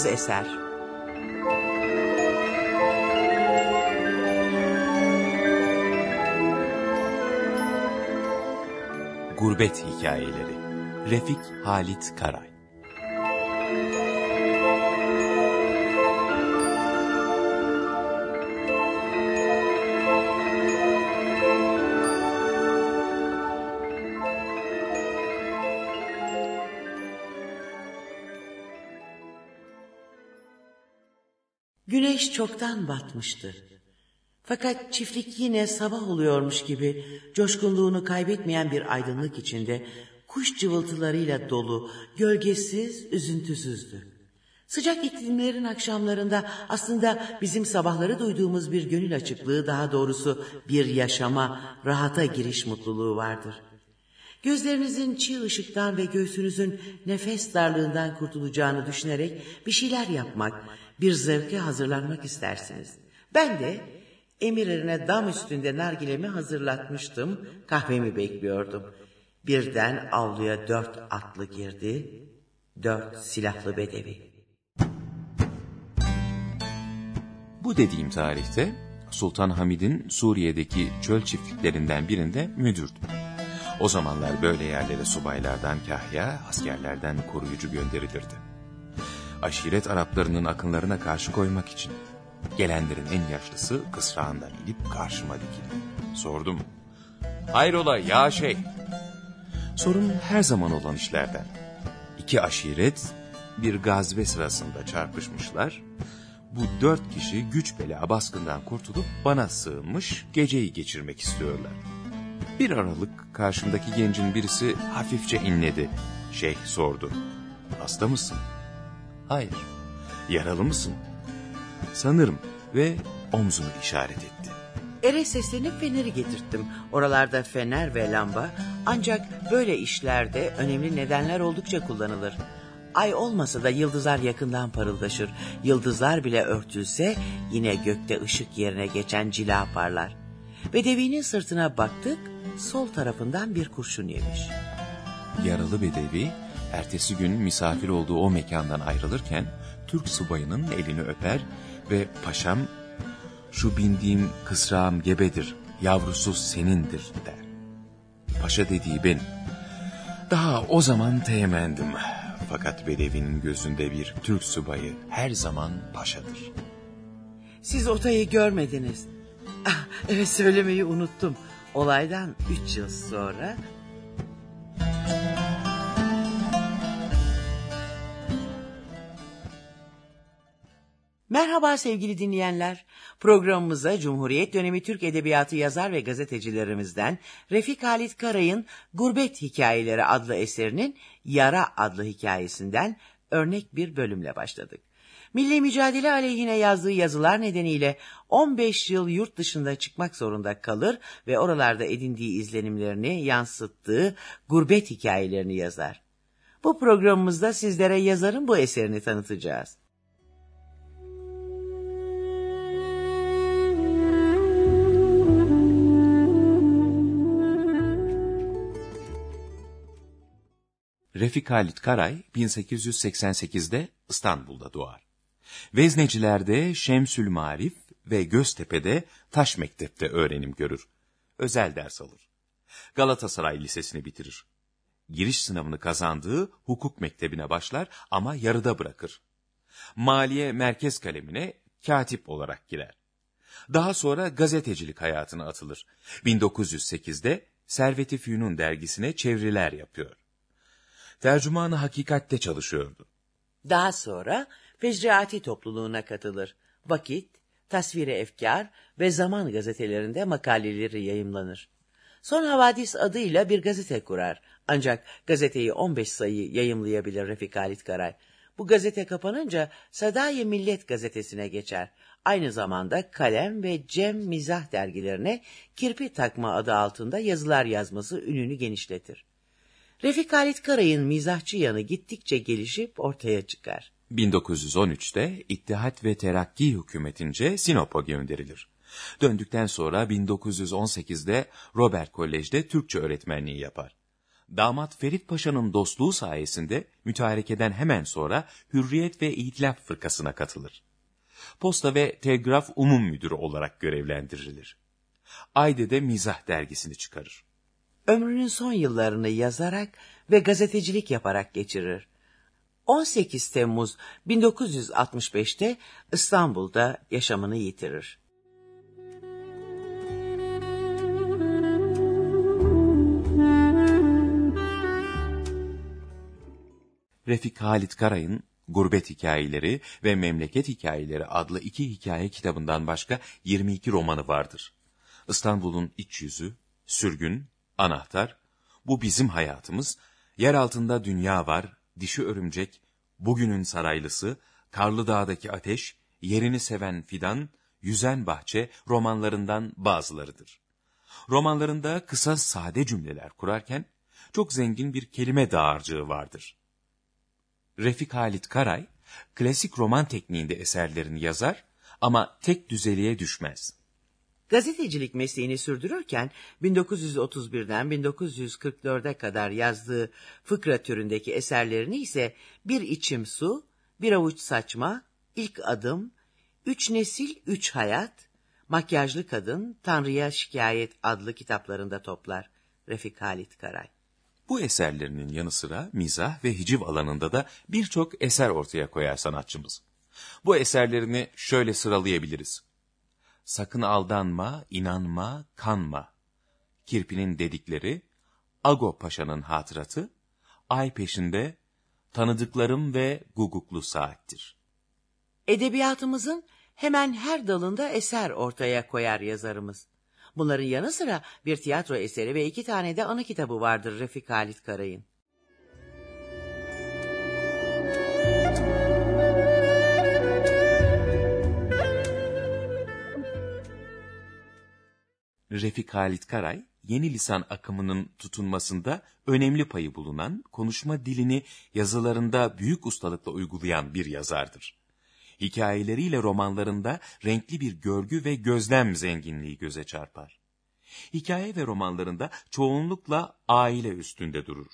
Yıldız Eser. Gurbet Hikayeleri. Refik Halit Karay Güneş çoktan batmıştı. Fakat çiftlik yine sabah oluyormuş gibi coşkunluğunu kaybetmeyen bir aydınlık içinde kuş cıvıltılarıyla dolu, gölgesiz, üzüntüsüzdü. Sıcak iklimlerin akşamlarında aslında bizim sabahları duyduğumuz bir gönül açıklığı daha doğrusu bir yaşama, rahata giriş mutluluğu vardır. Gözlerinizin çiğ ışıktan ve göğsünüzün nefes darlığından kurtulacağını düşünerek bir şeyler yapmak, bir zevke hazırlanmak istersiniz. Ben de emirlerine dam üstünde nargilemi hazırlatmıştım, kahvemi bekliyordum. Birden avluya dört atlı girdi, dört silahlı bedevi. Bu dediğim tarihte Sultan Hamid'in Suriye'deki çöl çiftliklerinden birinde müdürdü. O zamanlar böyle yerlere subaylardan kahya, askerlerden koruyucu gönderilirdi. Aşiret Araplarının akınlarına karşı koymak için. Gelenlerin en yaşlısı kısrağından inip karşıma dikildi. Sordum. Hayrola ya şey? Sorun her zaman olan işlerden. İki aşiret bir gazve sırasında çarpışmışlar. Bu dört kişi güç bela baskından kurtulup bana sığınmış geceyi geçirmek istiyorlar. Bir aralık karşımdaki gencin birisi hafifçe inledi. Şeyh sordu. Hasta mısın? Hayır. Yaralı mısın? Sanırım ve omzunu işaret etti. Ere seslenip feneri getirttim. Oralarda fener ve lamba ancak böyle işlerde önemli nedenler oldukça kullanılır. Ay olmasa da yıldızlar yakından parıldaşır. Yıldızlar bile örtülse yine gökte ışık yerine geçen cila parlar. Bedevinin sırtına baktık, sol tarafından bir kurşun yemiş. Yaralı bedevi ertesi gün misafir olduğu o mekandan ayrılırken Türk subayının elini öper ve paşam şu bindiğim kısrağım gebedir, yavrusu senindir der. Paşa dediği ben. Daha o zaman teğmendim. Fakat Bedevi'nin gözünde bir Türk subayı her zaman paşadır. Siz otayı görmediniz. Ah, evet söylemeyi unuttum. Olaydan üç yıl sonra Merhaba sevgili dinleyenler. Programımıza Cumhuriyet dönemi Türk Edebiyatı yazar ve gazetecilerimizden Refik Halit Karay'ın Gurbet Hikayeleri adlı eserinin Yara adlı hikayesinden örnek bir bölümle başladık. Milli mücadele aleyhine yazdığı yazılar nedeniyle 15 yıl yurt dışında çıkmak zorunda kalır ve oralarda edindiği izlenimlerini yansıttığı gurbet hikayelerini yazar. Bu programımızda sizlere yazarın bu eserini tanıtacağız. Refik Halit Karay 1888'de İstanbul'da doğar. Veznecilerde Şemsül Marif ve Göztepe'de Taş Mektep'te öğrenim görür. Özel ders alır. Galatasaray Lisesi'ni bitirir. Giriş sınavını kazandığı hukuk mektebine başlar ama yarıda bırakır. Maliye merkez kalemine katip olarak girer. Daha sonra gazetecilik hayatına atılır. 1908'de Servet-i Fünun dergisine çeviriler yapıyor. Tercümanı hakikatte çalışıyordu. Daha sonra Fecraati topluluğuna katılır. Vakit, Tasviri Efkar ve Zaman gazetelerinde makaleleri yayımlanır. Son Havadis adıyla bir gazete kurar. Ancak gazeteyi 15 sayı yayımlayabilir Refik Halit Karay. Bu gazete kapanınca Sadayi Millet gazetesine geçer. Aynı zamanda Kalem ve Cem Mizah dergilerine kirpi takma adı altında yazılar yazması ününü genişletir. Refik Halit Karay'ın mizahçı yanı gittikçe gelişip ortaya çıkar. 1913'te İttihat ve Terakki hükümetince Sinop'a gönderilir. Döndükten sonra 1918'de Robert Kolej'de Türkçe öğretmenliği yapar. damat Ferit Paşa'nın dostluğu sayesinde mütarekeden hemen sonra Hürriyet ve İtilaf Fırkası'na katılır. Posta ve Telgraf Umum Müdürü olarak görevlendirilir. Ayde'de Mizah dergisini çıkarır. Ömrünün son yıllarını yazarak ve gazetecilik yaparak geçirir. 18 Temmuz 1965'te İstanbul'da yaşamını yitirir. Refik Halit Karay'ın Gurbet Hikayeleri ve Memleket Hikayeleri adlı iki hikaye kitabından başka 22 romanı vardır. İstanbul'un iç yüzü, sürgün, anahtar, bu bizim hayatımız, yer altında dünya var, dişi örümcek, bugünün saraylısı, Karlı Dağ'daki ateş, yerini seven fidan, yüzen bahçe romanlarından bazılarıdır. Romanlarında kısa sade cümleler kurarken, çok zengin bir kelime dağarcığı vardır. Refik Halit Karay, klasik roman tekniğinde eserlerini yazar ama tek düzeliğe düşmez. Gazetecilik mesleğini sürdürürken 1931'den 1944'e kadar yazdığı fıkra türündeki eserlerini ise Bir içim su, Bir avuç saçma, İlk adım, Üç nesil, üç hayat, Makyajlı kadın, Tanrı'ya şikayet adlı kitaplarında toplar Refik Halit Karay. Bu eserlerinin yanı sıra mizah ve hiciv alanında da birçok eser ortaya koyar sanatçımız. Bu eserlerini şöyle sıralayabiliriz. Sakın aldanma, inanma, kanma. Kirpi'nin dedikleri, Ago Paşa'nın hatıratı, Ay peşinde, tanıdıklarım ve guguklu saattir. Edebiyatımızın hemen her dalında eser ortaya koyar yazarımız. Bunların yanı sıra bir tiyatro eseri ve iki tane de anı kitabı vardır Refik Halit Karay'ın. Refik Halit Karay, yeni lisan akımının tutunmasında önemli payı bulunan, konuşma dilini yazılarında büyük ustalıkla uygulayan bir yazardır. Hikayeleriyle romanlarında renkli bir görgü ve gözlem zenginliği göze çarpar. Hikaye ve romanlarında çoğunlukla aile üstünde durur.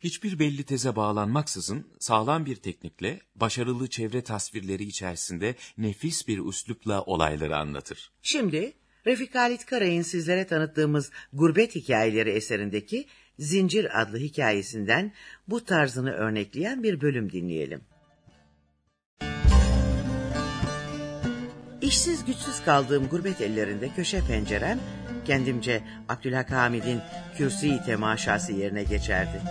Hiçbir belli teze bağlanmaksızın sağlam bir teknikle, başarılı çevre tasvirleri içerisinde nefis bir üslupla olayları anlatır. Şimdi Refik Halit Karay'ın sizlere tanıttığımız Gurbet Hikayeleri eserindeki Zincir adlı hikayesinden bu tarzını örnekleyen bir bölüm dinleyelim. İşsiz güçsüz kaldığım gurbet ellerinde köşe pencerem kendimce Abdülhak Hamid'in kürsi temaşası yerine geçerdi.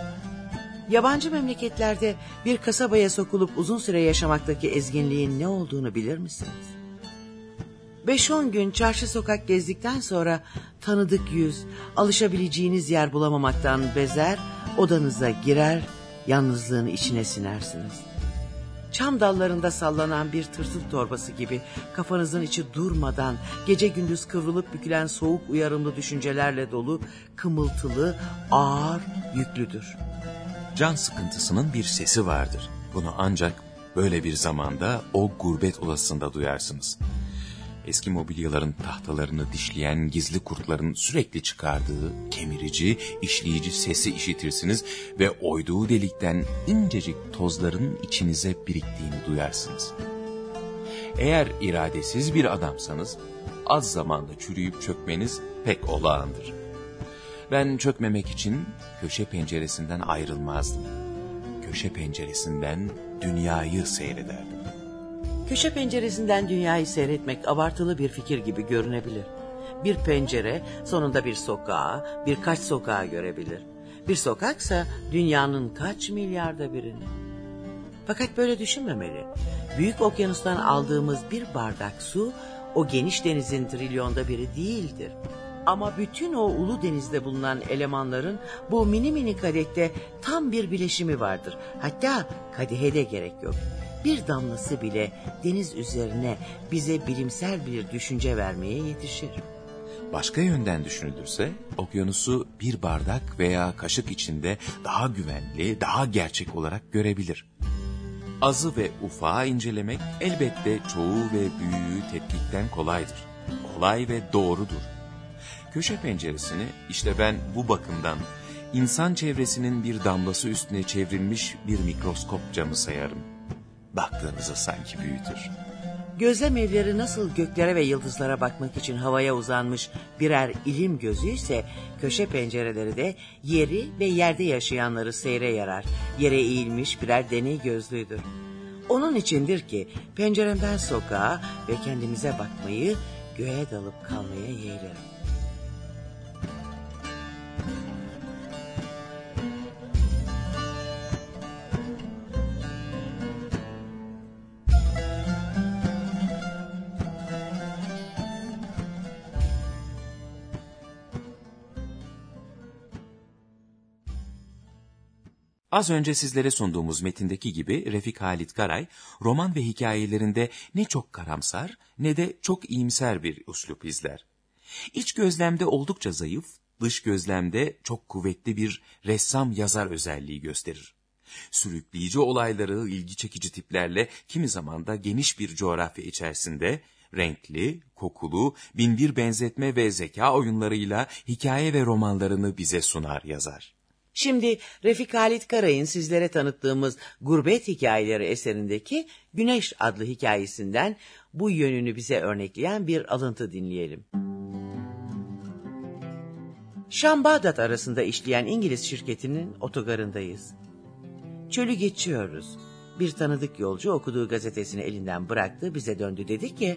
Yabancı memleketlerde bir kasabaya sokulup uzun süre yaşamaktaki ezginliğin ne olduğunu bilir misiniz? Beş on gün çarşı sokak gezdikten sonra tanıdık yüz, alışabileceğiniz yer bulamamaktan bezer, odanıza girer, yalnızlığın içine sinersiniz. Çam dallarında sallanan bir tırtıl torbası gibi kafanızın içi durmadan gece gündüz kıvrılıp bükülen soğuk uyarımlı düşüncelerle dolu, kımıltılı, ağır, yüklüdür. Can sıkıntısının bir sesi vardır. Bunu ancak böyle bir zamanda o gurbet olasında duyarsınız eski mobilyaların tahtalarını dişleyen gizli kurtların sürekli çıkardığı kemirici, işleyici sesi işitirsiniz ve oyduğu delikten incecik tozların içinize biriktiğini duyarsınız. Eğer iradesiz bir adamsanız az zamanda çürüyüp çökmeniz pek olağandır. Ben çökmemek için köşe penceresinden ayrılmazdım. Köşe penceresinden dünyayı seyrederdim. Köşe penceresinden dünyayı seyretmek abartılı bir fikir gibi görünebilir. Bir pencere sonunda bir sokağa, birkaç sokağa görebilir. Bir sokaksa dünyanın kaç milyarda birini. Fakat böyle düşünmemeli. Büyük okyanustan aldığımız bir bardak su o geniş denizin trilyonda biri değildir. Ama bütün o ulu denizde bulunan elemanların bu mini mini kadehte tam bir bileşimi vardır. Hatta kadehe de gerek yok bir damlası bile deniz üzerine bize bilimsel bir düşünce vermeye yetişir. Başka yönden düşünülürse okyanusu bir bardak veya kaşık içinde daha güvenli, daha gerçek olarak görebilir. Azı ve ufağı incelemek elbette çoğu ve büyüğü tetkikten kolaydır. Kolay ve doğrudur. Köşe penceresini işte ben bu bakımdan insan çevresinin bir damlası üstüne çevrilmiş bir mikroskop camı sayarım. Baktığınızı sanki büyütür. Gözlem evleri nasıl göklere ve yıldızlara bakmak için havaya uzanmış birer ilim gözü ise köşe pencereleri de yeri ve yerde yaşayanları seyre yarar. Yere eğilmiş birer deney gözlüğüdür. Onun içindir ki penceremden sokağa ve kendimize bakmayı göğe dalıp kalmaya yeğlerim. Az önce sizlere sunduğumuz metindeki gibi Refik Halit Garay, roman ve hikayelerinde ne çok karamsar ne de çok iyimser bir uslup izler. İç gözlemde oldukça zayıf, dış gözlemde çok kuvvetli bir ressam yazar özelliği gösterir. Sürükleyici olayları ilgi çekici tiplerle kimi zaman da geniş bir coğrafya içerisinde renkli, kokulu, binbir benzetme ve zeka oyunlarıyla hikaye ve romanlarını bize sunar yazar. Şimdi Refik Halit Karay'ın sizlere tanıttığımız Gurbet Hikayeleri eserindeki Güneş adlı hikayesinden bu yönünü bize örnekleyen bir alıntı dinleyelim. Şam-Bağdat arasında işleyen İngiliz şirketinin otogarındayız. Çölü geçiyoruz. Bir tanıdık yolcu okuduğu gazetesini elinden bıraktı, bize döndü dedi ki...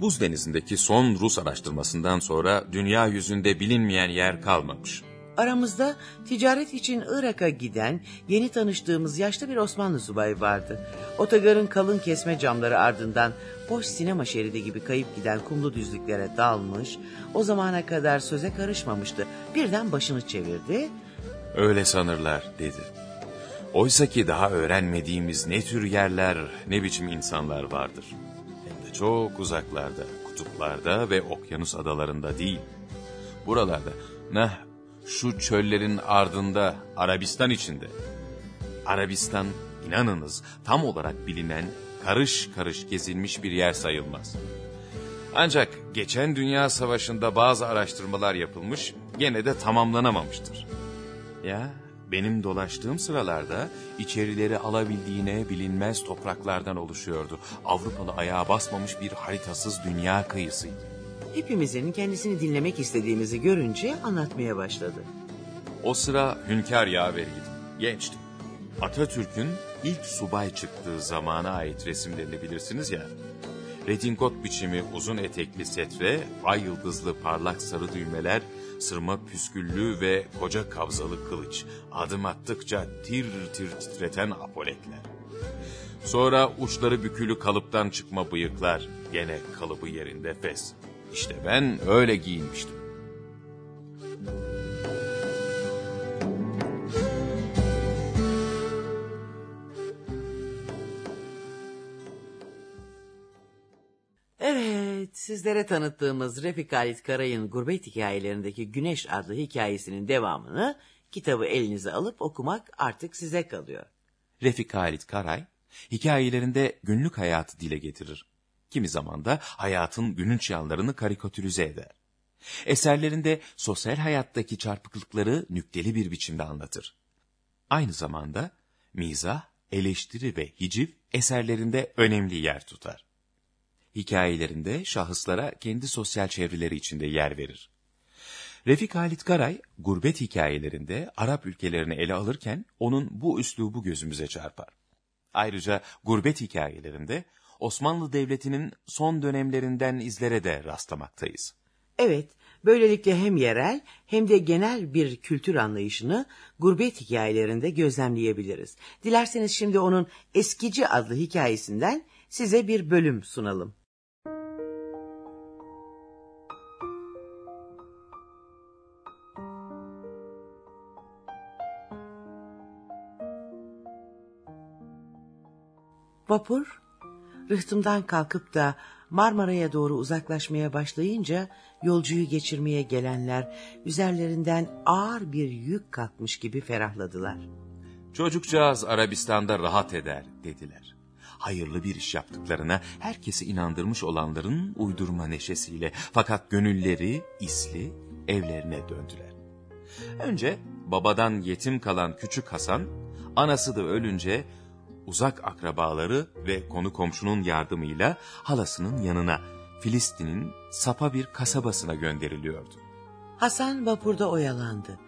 Buz denizindeki son Rus araştırmasından sonra dünya yüzünde bilinmeyen yer kalmamış. Aramızda ticaret için Irak'a giden yeni tanıştığımız yaşlı bir Osmanlı subayı vardı. Otogarın kalın kesme camları ardından boş sinema şeridi gibi kayıp giden kumlu düzlüklere dalmış, o zamana kadar söze karışmamıştı. Birden başını çevirdi. Öyle sanırlar dedi. Oysa ki daha öğrenmediğimiz ne tür yerler, ne biçim insanlar vardır. Hem de çok uzaklarda, kutuplarda ve okyanus adalarında değil. Buralarda, nah şu çöllerin ardında, Arabistan içinde. Arabistan, inanınız, tam olarak bilinen, karış karış gezilmiş bir yer sayılmaz. Ancak geçen Dünya Savaşı'nda bazı araştırmalar yapılmış, gene de tamamlanamamıştır. Ya, benim dolaştığım sıralarda içerileri alabildiğine bilinmez topraklardan oluşuyordu. Avrupalı ayağa basmamış bir haritasız dünya kıyısıydı. Hepimizin kendisini dinlemek istediğimizi görünce anlatmaya başladı. O sıra hünkâr yaveriydim, gençtim. Atatürk'ün ilk subay çıktığı zamana ait resimlerini bilirsiniz ya. Redingot biçimi uzun etekli setre, ay yıldızlı parlak sarı düğmeler, sırma püsküllü ve koca kabzalı kılıç, adım attıkça tir tir titreten apoletler. Sonra uçları bükülü kalıptan çıkma bıyıklar, gene kalıbı yerinde fes. İşte ben öyle giyinmiştim. Evet, sizlere tanıttığımız Refik Halit Karay'ın Gurbet Hikayelerindeki Güneş adlı hikayesinin devamını kitabı elinize alıp okumak artık size kalıyor. Refik Halit Karay, hikayelerinde günlük hayatı dile getirir kimi zaman da hayatın gülünç yanlarını karikatürize eder. Eserlerinde sosyal hayattaki çarpıklıkları nükteli bir biçimde anlatır. Aynı zamanda mizah, eleştiri ve hiciv eserlerinde önemli yer tutar. Hikayelerinde şahıslara kendi sosyal çevreleri içinde yer verir. Refik Halit Garay, gurbet hikayelerinde Arap ülkelerini ele alırken onun bu üslubu gözümüze çarpar. Ayrıca gurbet hikayelerinde Osmanlı Devleti'nin son dönemlerinden izlere de rastlamaktayız. Evet, böylelikle hem yerel hem de genel bir kültür anlayışını gurbet hikayelerinde gözlemleyebiliriz. Dilerseniz şimdi onun Eskici adlı hikayesinden size bir bölüm sunalım. Vapur Rıhtımdan kalkıp da Marmara'ya doğru uzaklaşmaya başlayınca yolcuyu geçirmeye gelenler üzerlerinden ağır bir yük kalkmış gibi ferahladılar. Çocukcağız Arabistan'da rahat eder dediler. Hayırlı bir iş yaptıklarına herkesi inandırmış olanların uydurma neşesiyle fakat gönülleri isli evlerine döndüler. Önce babadan yetim kalan küçük Hasan, anası da ölünce uzak akrabaları ve konu komşunun yardımıyla halasının yanına Filistin'in Sapa bir kasabasına gönderiliyordu. Hasan vapurda oyalandı.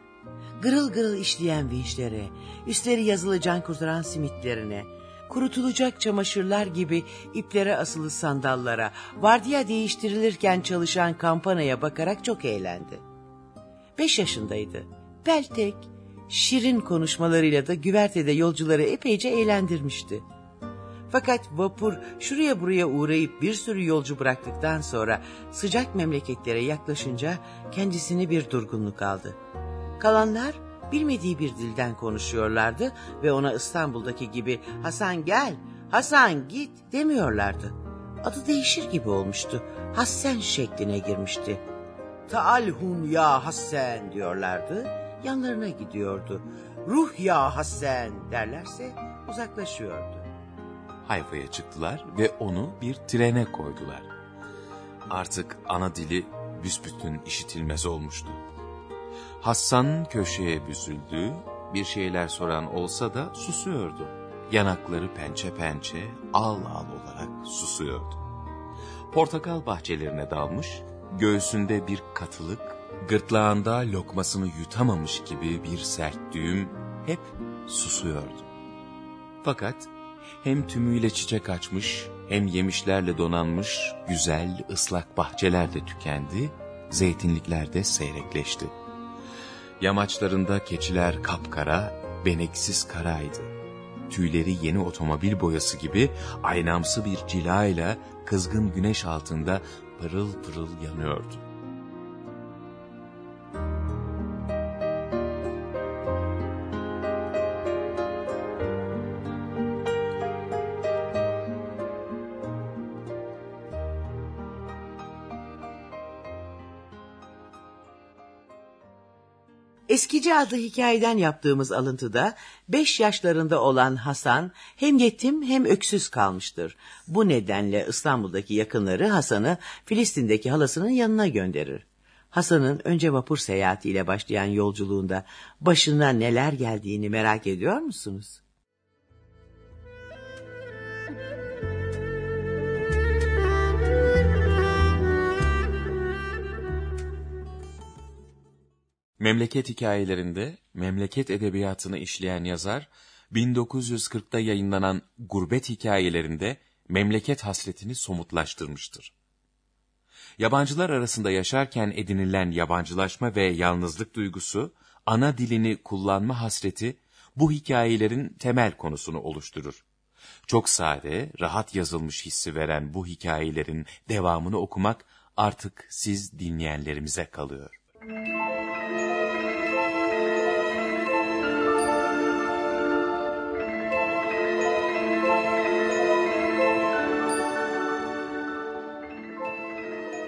Gırıl gırıl işleyen vinçlere, üstleri yazılı can kurtaran simitlerine, kurutulacak çamaşırlar gibi iplere asılı sandallara, vardiya değiştirilirken çalışan kampanaya bakarak çok eğlendi. Beş yaşındaydı. Peltek, şirin konuşmalarıyla da güvertede yolcuları epeyce eğlendirmişti. Fakat vapur şuraya buraya uğrayıp bir sürü yolcu bıraktıktan sonra sıcak memleketlere yaklaşınca kendisini bir durgunluk aldı. Kalanlar bilmediği bir dilden konuşuyorlardı ve ona İstanbul'daki gibi Hasan gel, Hasan git demiyorlardı. Adı değişir gibi olmuştu. Hassen şekline girmişti. Taalhun ya Hassen diyorlardı. Yanlarına gidiyordu. Ruh ya Hassen derlerse uzaklaşıyordu. Hayfa'ya çıktılar ve onu bir trene koydular. Artık ana dili büsbütün işitilmez olmuştu. Hassan köşeye büzüldü, bir şeyler soran olsa da susuyordu. Yanakları pençe pençe, al al olarak susuyordu. Portakal bahçelerine dalmış, göğsünde bir katılık, gırtlağında lokmasını yutamamış gibi bir sert düğüm hep susuyordu. Fakat hem tümüyle çiçek açmış, hem yemişlerle donanmış güzel ıslak bahçeler de tükendi, zeytinlikler de seyrekleşti. Yamaçlarında keçiler kapkara, beneksiz karaydı. Tüyleri yeni otomobil boyası gibi aynamsı bir cilayla kızgın güneş altında pırıl pırıl yanıyordu. Eskici adlı hikayeden yaptığımız alıntıda beş yaşlarında olan Hasan hem yetim hem öksüz kalmıştır. Bu nedenle İstanbul'daki yakınları Hasan'ı Filistin'deki halasının yanına gönderir. Hasan'ın önce vapur seyahatiyle başlayan yolculuğunda başına neler geldiğini merak ediyor musunuz? Memleket hikayelerinde memleket edebiyatını işleyen yazar, 1940'da yayınlanan Gurbet hikayelerinde memleket hasretini somutlaştırmıştır. Yabancılar arasında yaşarken edinilen yabancılaşma ve yalnızlık duygusu, ana dilini kullanma hasreti bu hikayelerin temel konusunu oluşturur. Çok sade, rahat yazılmış hissi veren bu hikayelerin devamını okumak artık siz dinleyenlerimize kalıyor.